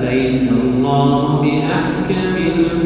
أليس الله بأحكم الحاكمين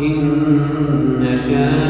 إن شانئك